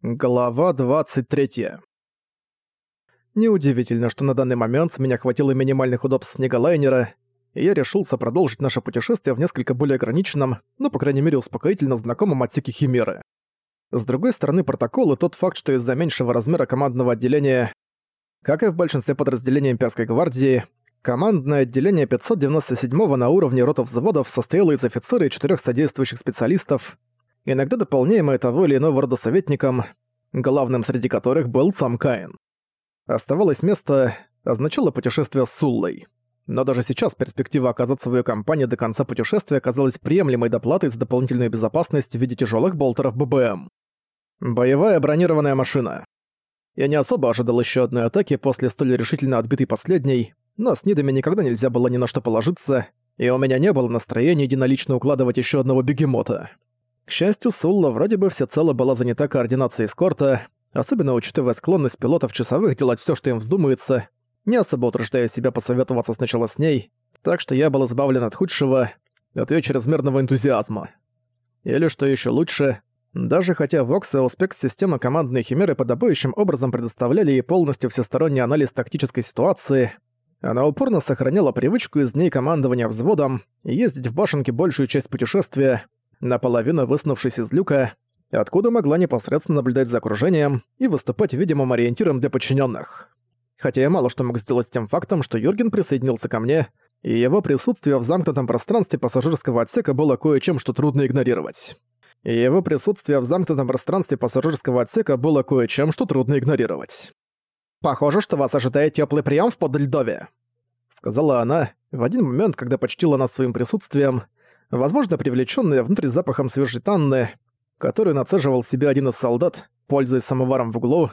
Глава 23. Неудивительно, что на данный момент с меня хватило минимальных удобств снеголайнера, и я решился продолжить наше путешествие в несколько более ограниченном, но, по крайней мере, успокоительно знакомом отсеке Химеры. С другой стороны, протокол и тот факт, что из-за меньшего размера командного отделения, как и в большинстве подразделений Имперской гвардии, командное отделение 597-го на уровне ротов взводов состояло из офицера и четырех содействующих специалистов, иногда дополняемые того или иного рода советником, главным среди которых был сам Каин. Оставалось место, означало путешествие с Суллой. Но даже сейчас перспектива оказаться в ее компании до конца путешествия казалась приемлемой доплатой за дополнительную безопасность в виде тяжелых болтеров ББМ. Боевая бронированная машина. Я не особо ожидал еще одной атаки после столь решительно отбитой последней, но с Нидами никогда нельзя было ни на что положиться, и у меня не было настроения единолично укладывать еще одного бегемота. К счастью, Сулла вроде бы всецело была занята координацией эскорта, особенно учитывая склонность пилотов часовых делать все, что им вздумается, не особо утруждая себя посоветоваться сначала с ней, так что я был избавлен от худшего, от ее чрезмерного энтузиазма. Или, что еще лучше, даже хотя Vox и Auspex система командной химеры подобающим образом предоставляли ей полностью всесторонний анализ тактической ситуации, она упорно сохраняла привычку из дней командования взводом ездить в башенке большую часть путешествия, наполовину высунувшись из люка, откуда могла непосредственно наблюдать за окружением и выступать видимым ориентиром для подчиненных. Хотя я мало что мог сделать с тем фактом, что Юрген присоединился ко мне, и его присутствие в замкнутом пространстве пассажирского отсека было кое-чем, что трудно игнорировать. И его присутствие в замкнутом пространстве пассажирского отсека было кое-чем, что трудно игнорировать. «Похоже, что вас ожидает теплый прием в Подльдове», — сказала она в один момент, когда почтила нас своим присутствием, возможно, привлечённая внутрь запахом свежей танны, которую нацеживал себе один из солдат, пользуясь самоваром в углу.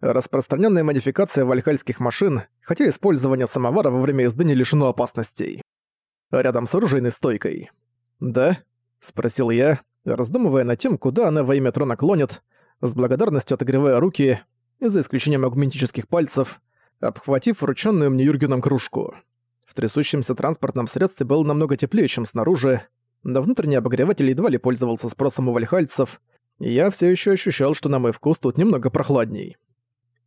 Распространенная модификация вальхальских машин, хотя использование самовара во время езды не лишено опасностей. Рядом с оружейной стойкой. «Да?» — спросил я, раздумывая над тем, куда она во имя трона клонит, с благодарностью отогревая руки, за исключением агментических пальцев, обхватив врученную мне Юргеном кружку. В трясущемся транспортном средстве было намного теплее, чем снаружи, но внутренний обогреватель едва ли пользовался спросом у вальхальцев, и я все еще ощущал, что на мой вкус тут немного прохладней.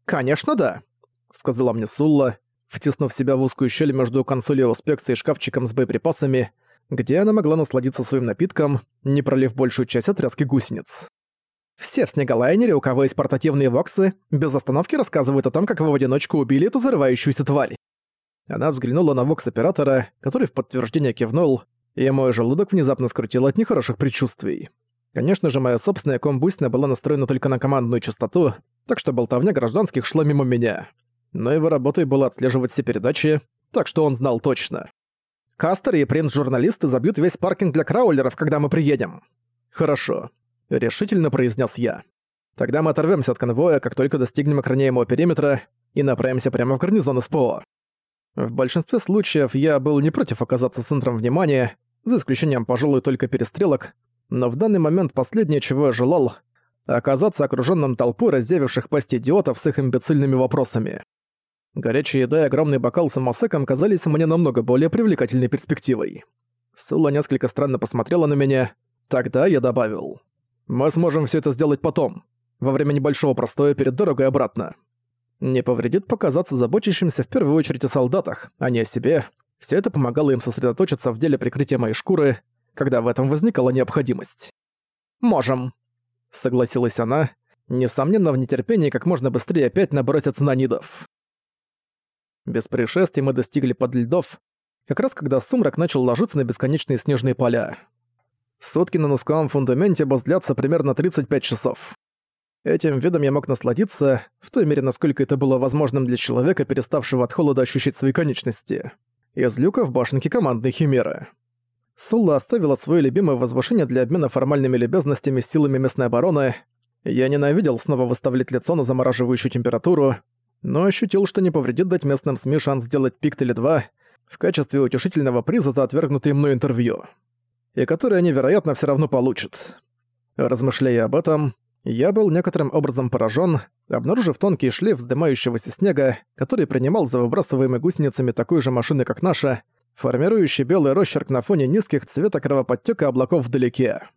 «Конечно, да», — сказала мне Сулла, втиснув себя в узкую щель между консолью Спекса и шкафчиком с боеприпасами, где она могла насладиться своим напитком, не пролив большую часть отрезки гусениц. Все в снеголайнере, у кого есть портативные воксы, без остановки рассказывают о том, как вы в одиночку убили эту зарывающуюся тварь. Она взглянула на вокс-оператора, который в подтверждение кивнул, и мой желудок внезапно скрутил от нехороших предчувствий. Конечно же, моя собственная комбустина была настроена только на командную частоту, так что болтовня гражданских шла мимо меня. Но его работой было отслеживать все передачи, так что он знал точно. Кастер и принц-журналисты забьют весь паркинг для краулеров, когда мы приедем. Хорошо, решительно произнес я. Тогда мы оторвемся от конвоя, как только достигнем охраняемого периметра, и направимся прямо в гарнизон СПО. В большинстве случаев я был не против оказаться центром внимания, за исключением, пожалуй, только перестрелок, но в данный момент последнее, чего я желал, оказаться окружённым толпой разъявивших пасть идиотов с их имбецильными вопросами. Горячая еда и огромный бокал с самосеком казались мне намного более привлекательной перспективой. Сула несколько странно посмотрела на меня, тогда я добавил. «Мы сможем всё это сделать потом, во время небольшого простоя перед дорогой обратно. Не повредит показаться заботящимся в первую очередь о солдатах, а не о себе. Все это помогало им сосредоточиться в деле прикрытия моей шкуры, когда в этом возникала необходимость. «Можем», — согласилась она, несомненно в нетерпении как можно быстрее опять наброситься на Нидов. Без происшествий мы достигли под льдов, как раз когда сумрак начал ложиться на бесконечные снежные поля. Сутки на нусковом фундаменте длятся примерно 35 часов. Этим видом я мог насладиться, в той мере, насколько это было возможным для человека, переставшего от холода ощущать свои конечности. Из люка в башенке командной Химеры. Сулла оставила свое любимое возвышение для обмена формальными любезностями с силами местной обороны. Я ненавидел снова выставлять лицо на замораживающую температуру, но ощутил, что не повредит дать местным СМИ шанс сделать пикт или два в качестве утешительного приза за отвергнутое мной интервью. И которое они, вероятно, все равно получат. Размышляя об этом, я был некоторым образом поражен, обнаружив тонкий шлейф вздымающегося снега, который принимал за выбрасываемый гусеницами такой же машины, как наша, формирующий белый росчерк на фоне низких цвета кровоподтёка облаков вдалеке.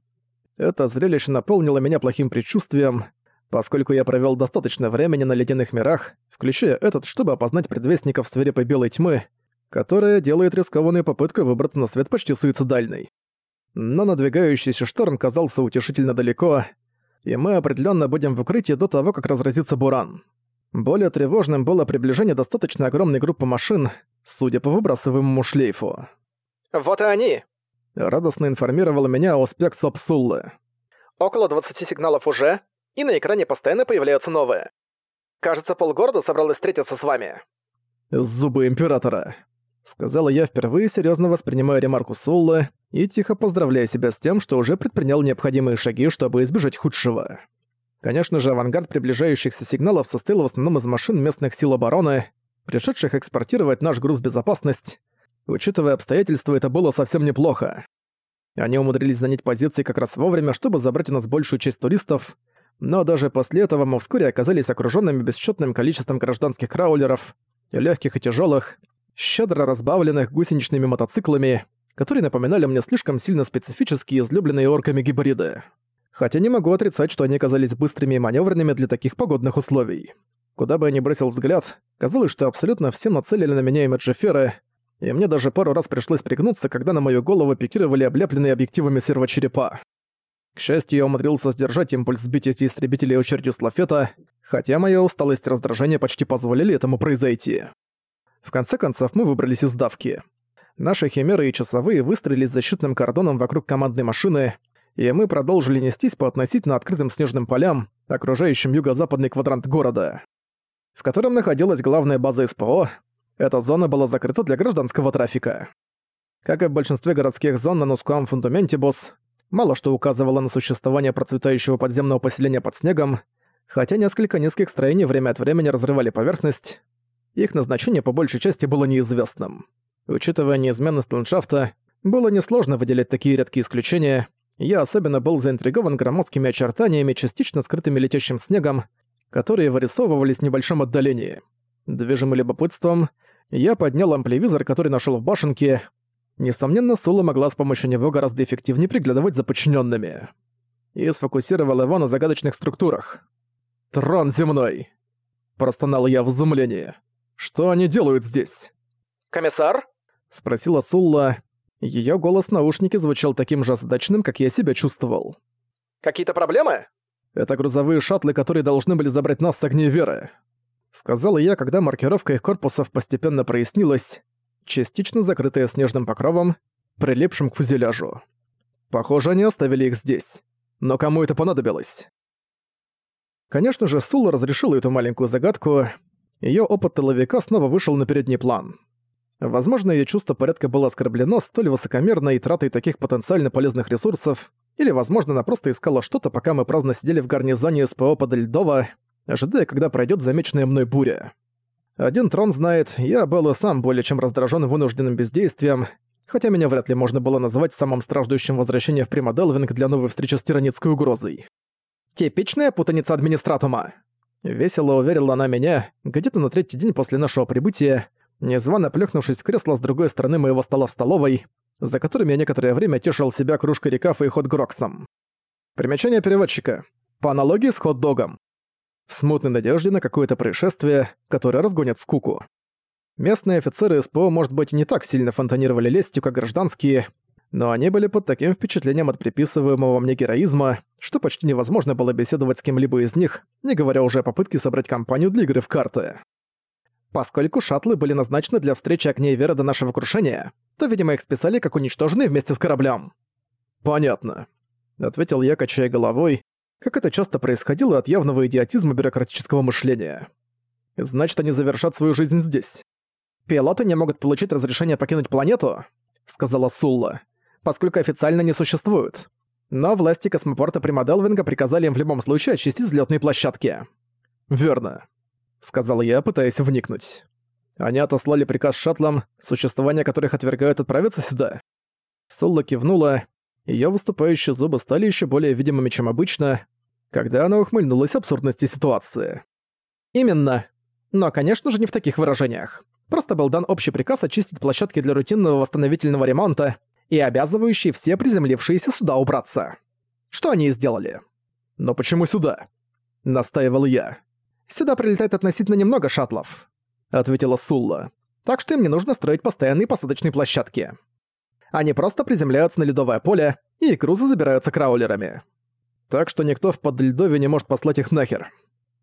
Это зрелище наполнило меня плохим предчувствием, Поскольку я провёл достаточно времени на ледяных мирах, включая этот, чтобы опознать предвестников свирепой белой тьмы, которая делает рискованную попытку выбраться на свет почти суицидальной. Но надвигающийся шторм казался утешительно далеко, и мы определённо будем в укрытии до того, как разразится буран. Более тревожным было приближение достаточно огромной группы машин, судя по выбрасываемому шлейфу. «Вот и они!» — радостно информировала меня Оспек Сопсуллы. «Около 20 сигналов уже, и на экране постоянно появляются новые. Кажется, полгорода собралось встретиться с вами». «Зубы Императора», — сказала я впервые серьезно воспринимая ремарку Суллы и тихо поздравляя себя с тем, что уже предпринял необходимые шаги, чтобы избежать худшего. Конечно же, авангард приближающихся сигналов состоял в основном из машин местных сил обороны, пришедших экспортировать наш груз безопасность. Учитывая обстоятельства, это было совсем неплохо. Они умудрились занять позиции как раз вовремя, чтобы забрать у нас большую часть туристов, но даже после этого мы вскоре оказались окружёнными бесчетным количеством гражданских краулеров, легких и тяжелых, щедро разбавленных гусеничными мотоциклами, которые напоминали мне слишком сильно специфические излюбленные орками гибриды хотя не могу отрицать, что они казались быстрыми и маневренными для таких погодных условий. Куда бы я ни бросил взгляд, казалось, что абсолютно все нацелили на меня имиджиферы, и мне даже пару раз пришлось пригнуться, когда на мою голову пикировали облепленные объективами сервочерепа. К счастью, я умудрился сдержать импульс сбить эти истребители очередью с лафета, хотя моя усталость и раздражение почти позволили этому произойти. В конце концов, мы выбрались из давки. Наши химеры и часовые выстроились защитным кордоном вокруг командной машины, и мы продолжили нестись по относительно открытым снежным полям, окружающим юго-западный квадрант города, в котором находилась главная база СПО. Эта зона была закрыта для гражданского трафика. Как и в большинстве городских зон на Нускуам Фундаментибус, мало что указывало на существование процветающего подземного поселения под снегом, хотя несколько низких строений время от времени разрывали поверхность, их назначение по большей части было неизвестным. Учитывая неизменность ландшафта, было несложно выделять такие редкие исключения, я особенно был заинтригован громоздкими очертаниями, частично скрытыми летящим снегом, которые вырисовывались в небольшом отдалении. Движимый любопытством, я поднял ампливизор, который нашел в башенке. Несомненно, Сула могла с помощью него гораздо эффективнее приглядывать за подчиненными. И сфокусировал его на загадочных структурах. «Трон земной!» Простонал я в изумлении. «Что они делают здесь?» «Комиссар?» Спросила Сулла, Её голос в наушнике звучал таким же озадаченным, как я себя чувствовал. «Какие-то проблемы?» «Это грузовые шаттлы, которые должны были забрать нас с огней веры», сказала я, когда маркировка их корпусов постепенно прояснилась, частично закрытая снежным покровом, прилипшим к фюзеляжу. Похоже, они оставили их здесь. Но кому это понадобилось? Конечно же, Сула разрешила эту маленькую загадку, её опыт тыловика снова вышел на передний план. Возможно, ее чувство порядка было оскорблено столь высокомерной тратой таких потенциально полезных ресурсов, или, возможно, она просто искала что-то, пока мы праздно сидели в гарнизоне СПО под Льдова, ожидая, когда пройдет замеченная мной буря. Один трон знает, я был и сам более чем раздражен вынужденным бездействием, хотя меня вряд ли можно было назвать самым страждущим возвращением в Примаделвинг для новой встречи с тиранитской угрозой. «Типичная путаница администратума!» Весело уверила она меня, где-то на третий день после нашего прибытия, незвано плюхнувшись в кресло с другой стороны моего стола в столовой, за которым я некоторое время тешил себя кружкой рекафа и хот-гроксом. Примечание переводчика. По аналогии с хот-догом. В смутной надежде на какое-то происшествие, которое разгонит скуку. Местные офицеры СПО, может быть, не так сильно фонтанировали лестью, как гражданские, но они были под таким впечатлением от приписываемого мне героизма, что почти невозможно было беседовать с кем-либо из них, не говоря уже о попытке собрать компанию для игры в карты. Поскольку шаттлы были назначены для встречи огней Веры до нашего крушения, то, видимо, их списали как уничтоженные вместе с кораблем. «Понятно», — ответил я, качая головой, как это часто происходило от явного идиотизма бюрократического мышления. «Значит, они завершат свою жизнь здесь. Пилоты не могут получить разрешение покинуть планету?» — сказала Сулла, «поскольку официально не существуют. Но власти космопорта Примаделвинга приказали им в любом случае очистить взлетные площадки». «Верно», сказал я, пытаясь вникнуть. Они отослали приказ шаттлам, существование которых отвергают отправиться сюда. Солла кивнула, её выступающие зубы стали ещё более видимыми, чем обычно, когда она ухмыльнулась абсурдности ситуации. Именно. Но, конечно же, не в таких выражениях. Просто был дан общий приказ очистить площадки для рутинного восстановительного ремонта и обязывающий все приземлившиеся сюда убраться. Что они и сделали. Но почему сюда? — настаивал я. «Сюда прилетает относительно немного шаттлов», — ответила Сулла. «Так что им не нужно строить постоянные посадочные площадки. Они просто приземляются на ледовое поле, и грузы забираются краулерами. Так что никто в подльдове не может послать их нахер».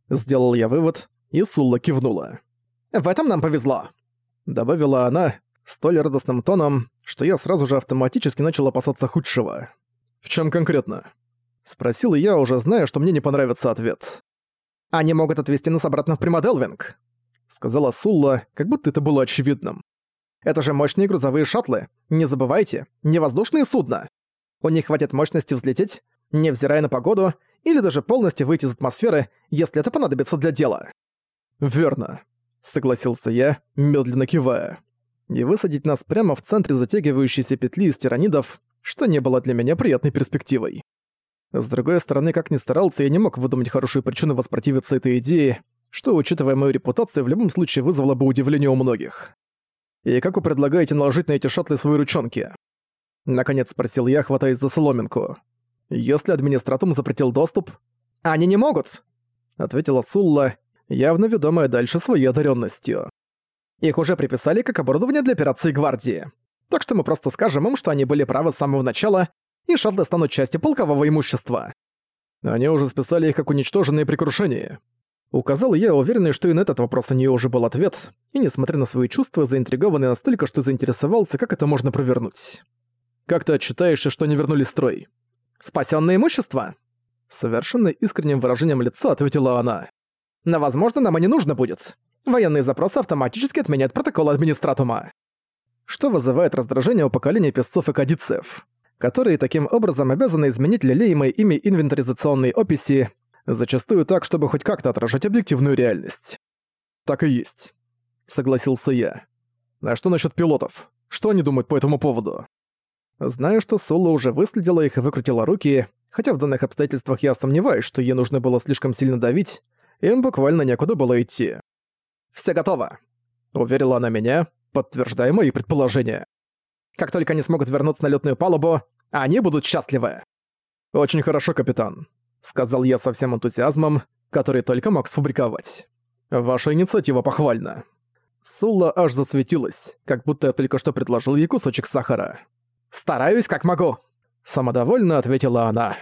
Сделал я вывод, и Сулла кивнула. «В этом нам повезло», — добавила она столь радостным тоном, что я сразу же автоматически начал опасаться худшего. «В чем конкретно?» — спросил я, уже зная, что мне не понравится ответ. «Они могут отвезти нас обратно в Примаделвинг», — сказала Сулла, как будто это было очевидным. «Это же мощные грузовые шаттлы, не забывайте, не воздушные судна. У них хватит мощности взлететь, невзирая на погоду, или даже полностью выйти из атмосферы, если это понадобится для дела». «Верно», — согласился я, медленно кивая. «И высадить нас прямо в центре затягивающейся петли из тиранидов, что не было для меня приятной перспективой. С другой стороны, как ни старался, я не мог выдумать хорошую причину воспротивиться этой идее, что, учитывая мою репутацию, в любом случае вызвало бы удивление у многих. «И как вы предлагаете наложить на эти шаттлы свои ручонки?» Наконец спросил я, хватаясь за соломинку. «Если администратум запретил доступ...» «Они не могут!» Ответила Сулла, явно ведомая дальше своей одаренностью. «Их уже приписали как оборудование для операции гвардии. Так что мы просто скажем им, что они были правы с самого начала, и шаттлы станут частью полкового имущества». Они уже списали их как уничтоженные при крушении. Указал я, уверенный, что и на этот вопрос у нее уже был ответ, и, несмотря на свои чувства, заинтригованный настолько, что заинтересовался, как это можно провернуть. «Как ты отчитаешься, что не вернули строй?» «Спасённое имущество?» Совершенно искренним выражением лица ответила она. «Но, возможно, нам и не нужно будет. Военные запросы автоматически отменяют протокол администратума». Что вызывает раздражение у поколения песцов и кадицев которые таким образом обязаны изменить лелеемые ими инвентаризационные описи, зачастую так, чтобы хоть как-то отражать объективную реальность. «Так и есть», — согласился я. «А что насчет пилотов? Что они думают по этому поводу?» Зная, что Соло уже выследила их и выкрутила руки, хотя в данных обстоятельствах я сомневаюсь, что ей нужно было слишком сильно давить, им буквально некуда было идти. «Всё готово», — уверила она меня, подтверждая мои предположения. Как только они смогут вернуться на лётную палубу, они будут счастливы». «Очень хорошо, капитан», — сказал я со всем энтузиазмом, который только мог сфабриковать. «Ваша инициатива похвальна». Сула аж засветилась, как будто я только что предложил ей кусочек сахара. «Стараюсь, как могу», — самодовольно ответила она.